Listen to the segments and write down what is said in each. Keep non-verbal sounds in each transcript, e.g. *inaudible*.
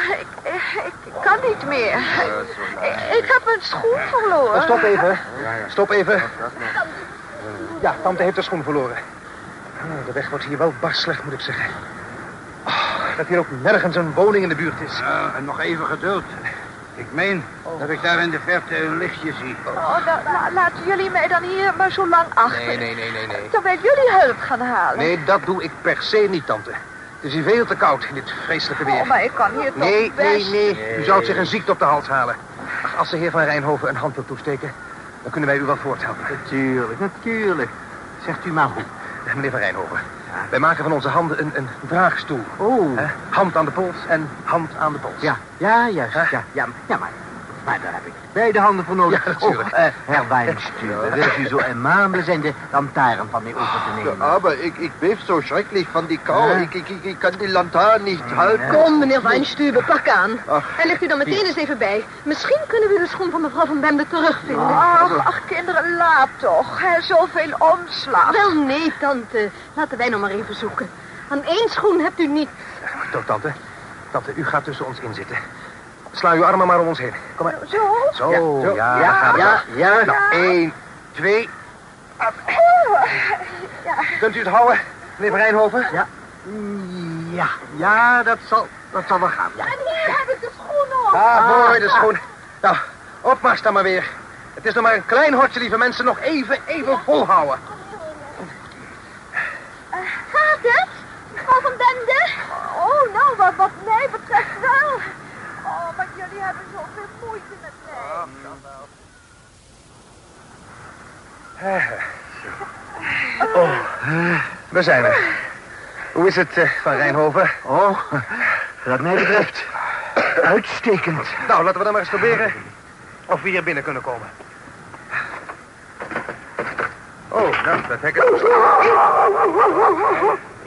Oh, ik, ik, ik kan niet meer. Ik, ik heb mijn schoen verloren. Stop even. Stop even. Ja, tante heeft haar schoen verloren. Oh, De weg wordt hier wel barselig, moet ik zeggen. Oh, dat hier ook nergens een woning in de buurt is. Ja, en nog even geduld. Ik meen dat ik daar in de verte een lichtje zie. Oh, dan, la- laten jullie mij dan hier maar zo lang achter. Nee, nee, nee, nee, nee. Terwijl jullie hulp gaan halen. Nee, dat doe ik per se niet, tante. Het is hier veel te koud in dit vreselijke weer. Oh, maar ik kan hier toch Nee, nee, best... nee. U zou zich een ziekte op de hals halen. Ach, als de heer van Rijnhoven een hand wil toesteken, dan kunnen wij u wel voorthelpen. Natuurlijk, natuurlijk. Zegt u maar hoe. Eh, Meneer van Rijnhoven, wij maken van onze handen een, een draagstoel. Oh. Hand aan de pols en hand aan de pols. Ja, ja, juist. Ja, ja, ja, maar, maar daar heb ik beide handen voor nodig. Ja, natuurlijk. Oh, eh, Herr Weinstübe, wilt u zo aimabel zijn de lantaarn van mij over te nemen? Aber ich, ich beef so schrecklich von die Kou. Ja. Ich, ich, ich kann die Lantaarn nicht halten. Kom, meneer Weinstube, pak aan. Ach. En ligt u dan meteen eens even bij. Misschien kunnen we de schoen van mevrouw van Bemde terugvinden. Ach, ach, kinderen, laat toch. Hè, zoveel omslag. Wel, nee, tante. Laten wij nog maar even zoeken. Aan één schoen hebt u niet. Zo, tante. Tante, u gaat tussen ons inzitten. Sla uw armen maar om ons heen. Kom maar. Zo? Zo, Zo, ja, ja, ja, ja. Nou, één, twee. Kunt u het houden, meneer Rijnhoven? Ja. Ja, ja, dat zal, dat zal wel gaan. Ja. En hier heb ik de schoen nog. Ah, mooi, de schoen. Nou, opmars dan maar weer. Het is nog maar een klein hortje, lieve mensen. Nog even, even volhouden. Gaat het? Mevrouw van Bende? Oh, nou, wat, wat mij betreft wel. Oh, maar jullie hebben zoveel moeite met mij. Oh, we zijn er. Hoe is het, eh, Van Rijnhoven? Oh, wat mij betreft, uitstekend. Nou, laten we dan maar eens proberen of we hier binnen kunnen komen. Oh, nou, dat hek is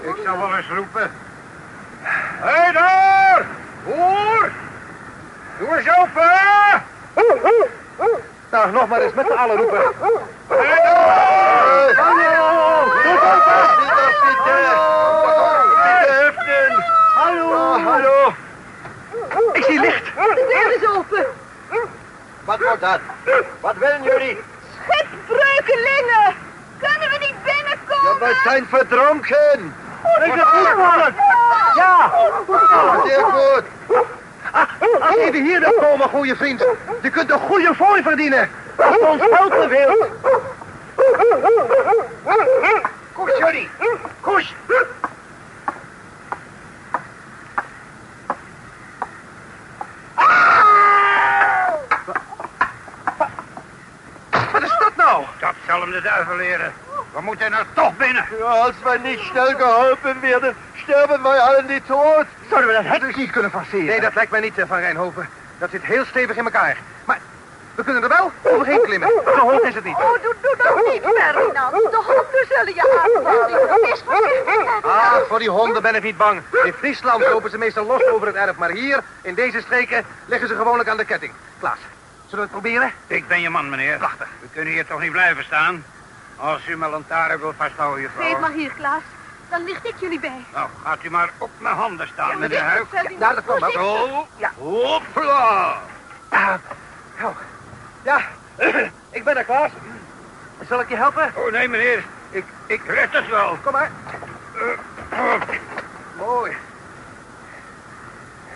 Ik zal wel eens roepen. Hé, hey, daar! Hoor! Doe eens open! Nou, nog maar eens met z'n allen roepen. Hé, daar! Doe open! Hallo, hallo. Zie licht. De deur is open. Wat wordt dat? Wat willen jullie? Schipbreukelingen! Kunnen we niet Ja, binnenkomen? wij zijn verdronken. Is het goed? Ja. Zeer goed. Als je even hier wilt komen, goede vriend. Je kunt een goede fooi verdienen. Als je ons geld beveelt. Koes, jullie. Koes. Wat is dat nou? Dat zal hem de duivel leren. We moeten er toch binnen. Ja, als wij niet snel geholpen werden, sterben wij allen niet dood. Zouden we dat hek dus niet kunnen forceren? Nee, dat lijkt mij niet, eh, Van Rijnhoven. Dat zit heel stevig in elkaar. Maar we kunnen er wel overheen klimmen. Zo hoog is het niet. Oh, doe, doe dat niet, Ferdinand. De honden zullen je aanvallen. Wees voorzichtig. Ah, voor die honden ben ik niet bang. In Friesland lopen ze meestal los over het erf. Maar hier, in deze streken, liggen ze gewoonlijk aan de ketting. Klaas, zullen we het proberen? Ik ben je man, meneer. Prachtig. We kunnen hier toch niet blijven staan? Als u mijn lantaarn wil vasthouden, juffrouw. Geef maar hier, Klaas. Dan licht ik jullie bij. Nou, gaat u maar op mijn handen staan, meneer Huik. Ja, dat kan wel. Zo. Ja. Hopla. Ah, nou, ja, *clears throat* ik ben er, Klaas. Zal ik je helpen? Oh, nee, meneer. Ik, ik red het wel. Kom maar. Mooi.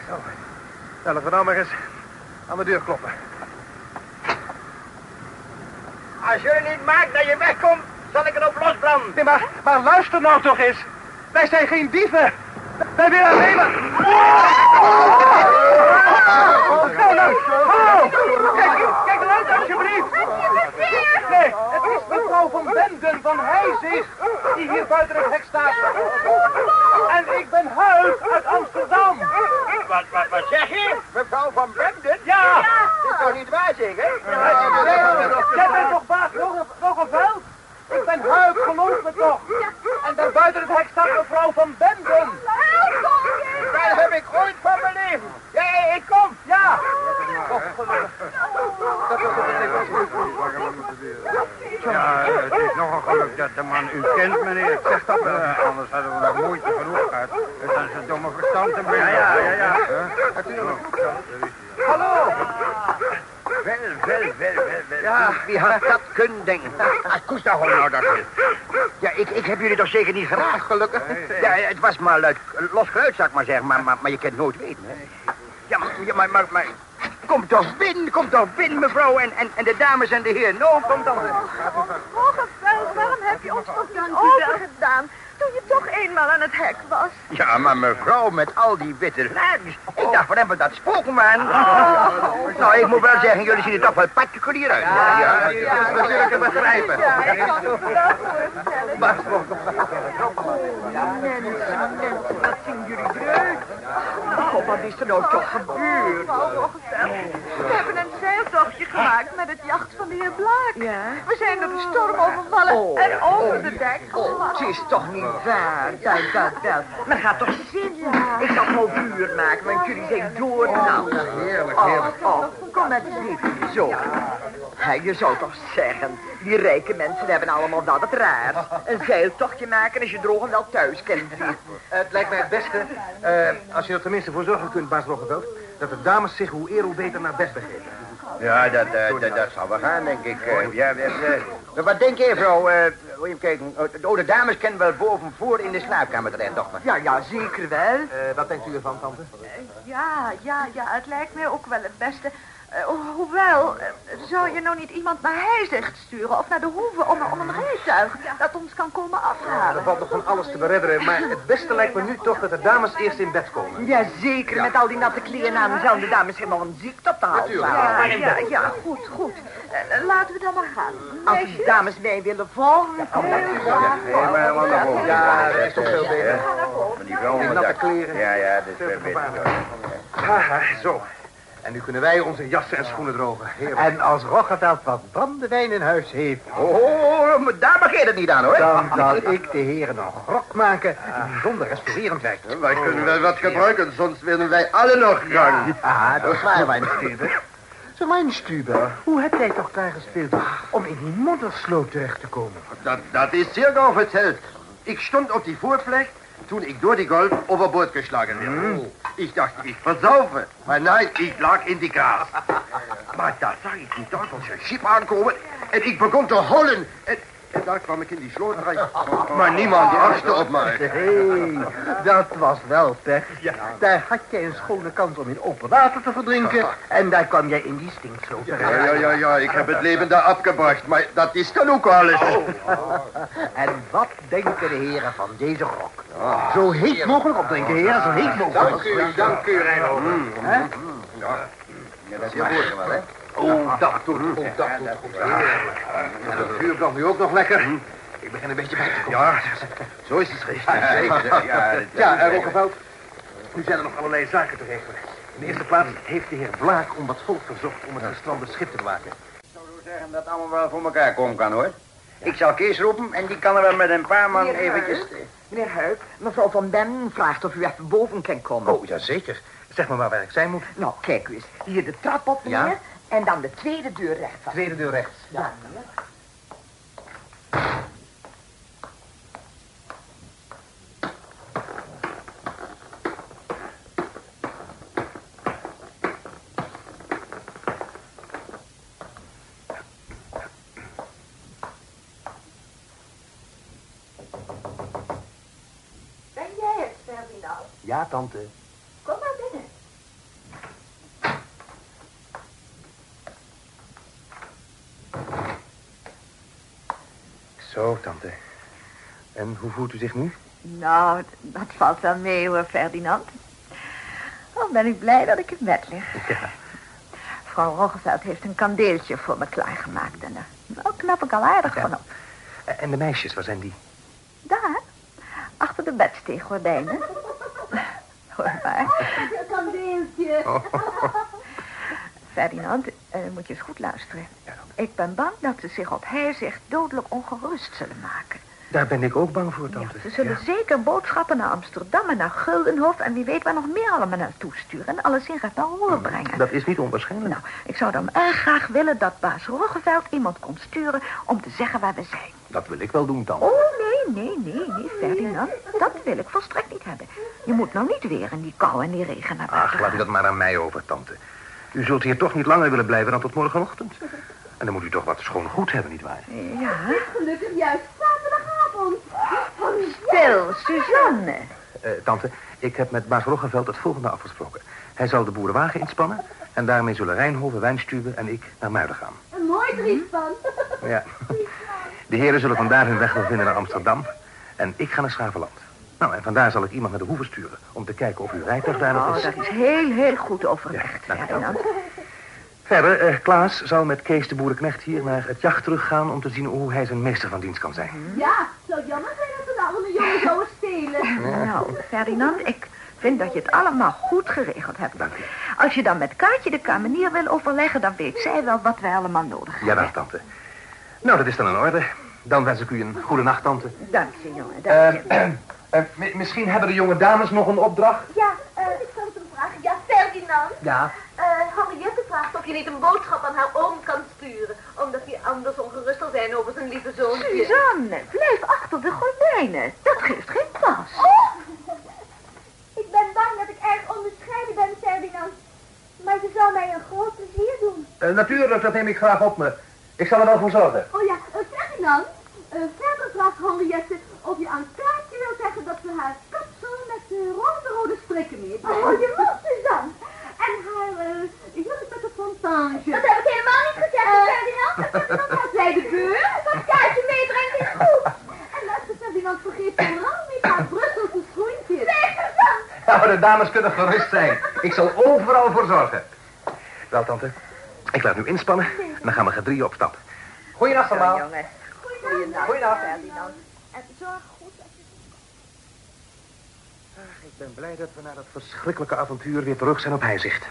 Zo. Nou, laten we nou maar eens aan de deur kloppen. Als jullie niet maakt dat je wegkomt, zal ik erop losbranden. Nee, maar, maar luister nou toch eens. Wij zijn geen dieven. Wij willen alleen maar... Nou, nou, hallo. Kijk, kijk eruit alsjeblieft. Nee, het is mevrouw van Benden van Heijzig die hier buiten het hek staat. En ik ben Huig uit Amsterdam. Wat, wat, wat zeg je? Mevrouw van Bremden? Ja. Dat is toch niet waar? Jij bent toch baas Roggeveld? Ik ben Huig, geloof me toch. En daar buiten het hek staat mevrouw van Benden. Dat heb ik ooit van mijn leven. Ja, ik kom. Ja. Oh, gelukkig. Dat was het Ja, het is nog een geluk dat de man u kent, meneer. Zeg dat wel. anders hadden we nog moeite genoeg gehad. Het wel zo'n domme verstand te Ja, ja, ja, ja. Hallo. Wel, wel, wel, wel, wel. Ja. Wie had dat kunnen denken? Ah, Koest nou nou dat is. Ja, ik, ik heb jullie toch zeker niet geraakt, gelukkig? Ja, het was maar uit, los geluid, zou ik maar zeggen, maar, maar, maar je kunt het nooit weten, hè? Ja, maar, ja, maar, maar, maar... Kom toch binnen, kom toch binnen, mevrouw, en, en, en de dames en de heren. Nou, kom dan. Roggeveld, waarom heb je ons toch niet overgedaan? Eenmaal aan het hek was. Ja, maar mevrouw, met al die witte lakens. Ik dacht van hem dat spoken waren. Nou, ik moet wel zeggen, jullie zien er toch wel particulier uit. Ja, ja, Dat is natuurlijk te begrijpen. Ja, ik kan het wel voorstellen. Mensen, mensen, wat zien jullie eruit? God, wat is er nou toch gebeurd? We hebben een zeiltochtje gemaakt met het jacht van de heer Blaak. Ja? We zijn door de storm overvallen Oh. en over de dek Oh, gevallen. het is toch niet waar, dat, dat, dat. Maar gaat toch zitten? Ik zal gewoon vuur maken, want jullie zijn. Heerlijk, Oh, heerlijk. oh, kom met zitten, zo. Hé, je zou toch zeggen, die rijke mensen hebben allemaal dat het raar. Een zeiltochtje maken als je droog en wel thuis kent zitten. Het lijkt mij het beste, eh, als je er tenminste voor zorgen kunt, baas Roggeveld, dat de dames zich hoe eer hoe beter naar bed begeven. Ja, dat, eh, dat, dat zal wel gaan, denk ik. eh. ja, dat, eh, wat denk je, vrouw? eh wil je kijken? Oh, de dames kennen wel boven voor in de slaapkamer terecht, toch? Ja, ja, zeker wel. Eh, wat denkt u ervan, tante? Ja, ja, ja, het lijkt mij ook wel het beste. Eh, ho- hoewel, eh, zou je nou niet iemand naar Heizicht sturen of naar de hoeve om, om een rijtuig dat ons kan komen Er afhalen? valt nog van alles te beredderen, maar het beste lijkt me nu toch dat de dames eerst in bed komen. Ja, zeker. Met al die natte kleren aan zouden de dames helemaal een ziekte op de hals Natuurlijk. halen. Ja, ja, ja, goed, goed. Eh, laten we dan maar gaan. Als die dames mij willen volgen, kom dan. Ja, nee, maar wel naar. Ja, dat is toch veel beter. Die natte kleren. Ja, ja, dat is Veel beter. Haha, zo. En nu kunnen wij onze jassen en schoenen drogen. Heerlijk. En als Roggeveld wat brandewijn in huis heeft... Oh, maar daar begint het niet aan, hoor. dan zal ik de heren een grok maken die bijzonder restaurerend werkt. Wij kunnen wel wat gebruiken, soms willen wij alle nog gang. Ja, dat is waar, Wijnstube. Zeg, Wijnstube, hoe heb jij toch daar gespeeld om in die moddersloot terecht te komen? Dat, dat is zeer gauw verteld. Ik stond op die voorvlecht toen ik door die golf overboord geslagen werd. Ik dacht, ik versaufe. Maar nee, ik lag in die graas. Maar *laughs* daar zag ik die duivelse schip aankomen en ik begon te hollen. En, daar kwam ik in die sloot terecht. *laughs* Maar niemand achtte op mij. Hé, *laughs* hey, dat was wel pech. Daar had jij een schone kans om in open water te verdrinken. *laughs* En daar kwam jij in die stinksloot Ja, ja, ja, ja, ik heb het leven daar afgebracht, maar dat is dan ook alles. En wat denken de heren van deze grok? Zo heet mogelijk opdrinken, heren, zo heet mogelijk. u, dank u, Reino. Hè? Ja, dat is goed wel, hè? Oh, dat doet, oh, dat doet goed. En het vuur brandt nu ook nog lekker. Ik begin een beetje bij te komen. Ja, zo is het geweest. Zeker, ja, dat- Ja, eh, Roggeveld, nu zijn er nog allerlei zaken te regelen. In de eerste plaats heeft de heer Blaak om wat volk verzocht om het gestrande schip te bewaken. Ik zou zo zeggen dat allemaal wel voor elkaar komen kan, hoor. Ik zal Kees roepen en die kan er wel met een paar man Meneer eventjes... Huik, Meneer Huik, mevrouw Van Ben vraagt of u even boven kan komen. Oh, jazeker. Zeg maar maar waar ik zijn moet. Nou, kijk u eens. Hier de trap op, meneer. Ja? En dan de tweede deur rechts. Tweede deur rechts. Ja. Ben jij het, Ferdinand? Ja, tante. Kom maar binnen. Zo, tante. En hoe voelt u zich nu? Nou, dat valt wel mee hoor, Ferdinand. Oh, ben ik blij dat ik in bed lig. Vrouw Roggeveld heeft een kandeeltje voor me klaargemaakt. En daar nou, knap ik al aardig van op. En de meisjes, waar zijn die? Daar, achter de bedsteeggordijnen. Hoor maar. Kandeeltje. Ferdinand, eh, moet je eens goed luisteren. Ik ben bang dat ze zich op Heizicht dodelijk ongerust zullen maken. Daar ben ik ook bang voor, Ja, tante. ze zullen zeker boodschappen naar Amsterdam en naar Guldenhof... en wie weet waar nog meer allemaal naartoe sturen... en alles in reparoer brengen. Dat is niet onwaarschijnlijk. Nou, ik zou dan erg graag willen dat baas Roggeveld iemand kon sturen... om te zeggen waar we zijn. Dat wil ik wel doen, tante. Oh, nee, nee, nee, nee, Ferdinand. Dat wil ik volstrekt niet hebben. Je moet nou niet weer in die kou en die regen naar buiten Ach, laat u dat maar aan mij over, tante. U zult hier toch niet langer willen blijven dan tot morgenochtend. En dan moet u toch wat schoon goed hebben, nietwaar? Ja. Gelukkig juist zaterdagavond. Stil, Suzanne. Eh, tante, ik heb met Baas Roggeveld het volgende afgesproken. Hij zal de boerenwagen inspannen... en daarmee zullen Rijnhoven, Wijnstube en ik naar Muiden gaan. Een mooi driespan. Ja. De heren zullen vandaar hun weg wel vinden naar Amsterdam... en ik ga naar Schavenland. Nou, en vandaar zal ik iemand naar de hoeve sturen... om te kijken of uw rijtuig daar nog Oh, is. dat is heel, heel goed overlegd, Ja, dank u wel. Verder, eh, Klaas zal met Kees de boerenknecht hier naar het jacht teruggaan... om te zien hoe hij zijn meester van dienst kan zijn. Ja, het zou jammer zijn dat een arme jongen zou stelen. Nou, Ferdinand, ik vind dat je het allemaal goed geregeld hebt. Dank u. Als je dan met Kaatje de kamenier wil overleggen... dan weet zij wel wat wij allemaal nodig Ja, hebben. dag, tante. Nou, dat is dan in orde. Dan wens ik u een goede nacht, tante. Dank je, jongen. Dank je. *clears throat* Eh, mi- misschien hebben de jonge dames nog een opdracht? Ja, eh, ik zal het hem vragen. Ja, Ferdinand. Ja. Of je niet een boodschap aan haar oom kan sturen. Omdat hij anders ongerust zal zijn over zijn lieve zoontje. Suzanne, blijf achter de gordijnen. Dat geeft geen pas. Ik ben bang dat ik erg onbescheiden ben, Ferdinand. Maar ze zal mij een groot plezier doen. Eh, natuurlijk, dat neem ik graag op me. Ik zal er wel voor zorgen. Oh ja, eh, Ferdinand. eh, verder vraagt Henriette of je aan Kaatje wil zeggen dat ze haar kapsel met de rode strikken meebrengt. Oh, je moet, Suzanne. En haar uh, jurk met de fontange. Dat heb ik helemaal niet gezegd, Ferdinand. Dat zij de beur. Dat Kaatje meebrengt is goed. En luister, Ferdinand, vergeet vooral niet haar Brusselse schoentjes. Nee, Suzanne. Nou, de dames kunnen gerust zijn. Ik zal overal voor zorgen. Wel, tante. Ik laat nu inspannen en dan gaan we gedrieën op stap. Goeienacht allemaal. jongen. Goeienacht. Goeienacht. Ferdinand. En zorg goed dat je... Ik ben blij dat we na dat verschrikkelijke avontuur weer terug zijn op heizicht.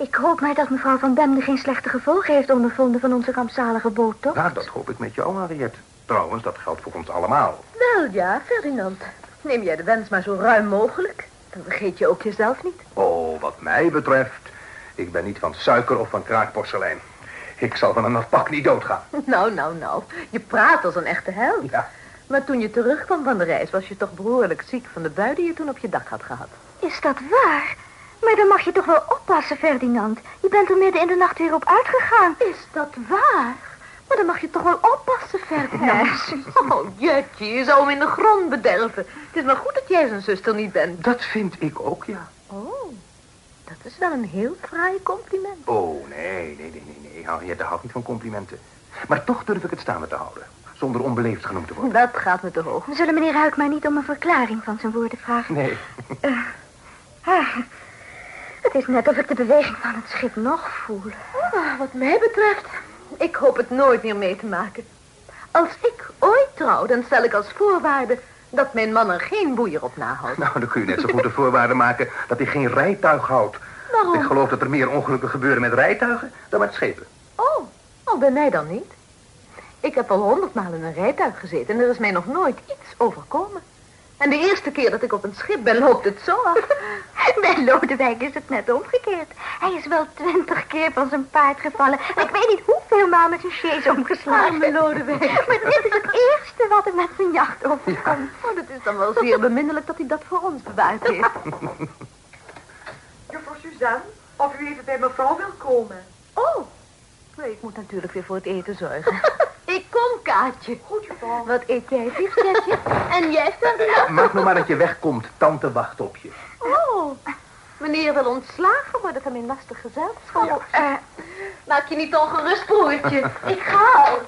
Ik hoop maar dat mevrouw Van Bemde geen slechte gevolgen heeft ondervonden van onze rampzalige boottocht. Nou, dat hoop ik met jou, Henriette. Trouwens, dat geldt voor ons allemaal. Wel ja, Ferdinand. Neem jij de wens maar zo ruim mogelijk. Dan vergeet je ook jezelf niet. Oh, wat mij betreft, ik ben niet van suiker of van kraakporselein. Ik zal van een afpak niet doodgaan. *laughs* Nou, nou, nou. Je praat als een echte held. Ja. Maar toen je terugkwam van de reis, was je toch behoorlijk ziek van de bui die je toen op je dak had gehad. Is dat waar? Maar dan mag je toch wel oppassen, Ferdinand. Je bent er midden in de nacht weer op uitgegaan. Is dat waar? Maar dan mag je toch wel oppassen, Ferdinand. Oh, jutje, je zou hem in de grond bederven. Het is maar goed dat jij zijn zuster niet bent. Dat vind ik ook, ja. Oh, dat is wel een heel fraai compliment. Oh, nee, nee, nee, nee, nee. Henriette houdt niet van complimenten. Maar toch durf ik het staande te houden. Zonder onbeleefd genoemd te worden. Dat gaat me te hoog. We zullen meneer Huik maar niet om een verklaring van zijn woorden vragen. Nee. Ah, het is net of ik de beweging van het schip nog voel. Ah, wat mij betreft, ik hoop het nooit meer mee te maken. Als ik ooit trouw, dan stel ik als voorwaarde dat mijn man er geen boeier op nahoudt. Nou, dan kun je net zo goed de voorwaarde maken dat hij geen rijtuig houdt. Waarom? Ik geloof dat er meer ongelukken gebeuren met rijtuigen dan met schepen. Oh, oh, bij mij dan niet. Ik heb al honderdmaal in een rijtuig gezeten en er is mij nog nooit iets overkomen. En de eerste keer dat ik op een schip ben, loopt het zo af. *laughs* *laughs* Bij Lodewijk is het net omgekeerd. Hij is wel twintig keer van zijn paard gevallen. En ik weet niet hoeveel maal met zijn sjees omgeslagen. Arme Lodewijk. *laughs* Maar dit is het eerste wat hem met zijn jacht overkomt. Oh, dat is dan wel zeer beminnelijk dat hij dat voor ons bewaard heeft. *laughs* Juffrouw Suzanne, of u even bij mevrouw wil komen. Oh, nee, ik moet natuurlijk weer voor het eten zorgen. ik kom, Kaatje. Goed, juffrouw. Wat eet jij, liefstetje? En jij, Ferdinand? Maak nou maar dat je wegkomt. Tante wacht op je. Oh, meneer wil ontslagen worden van mijn lastig gezelschap. Eh, Maak je niet ongerust, broertje. *laughs* ik ga al.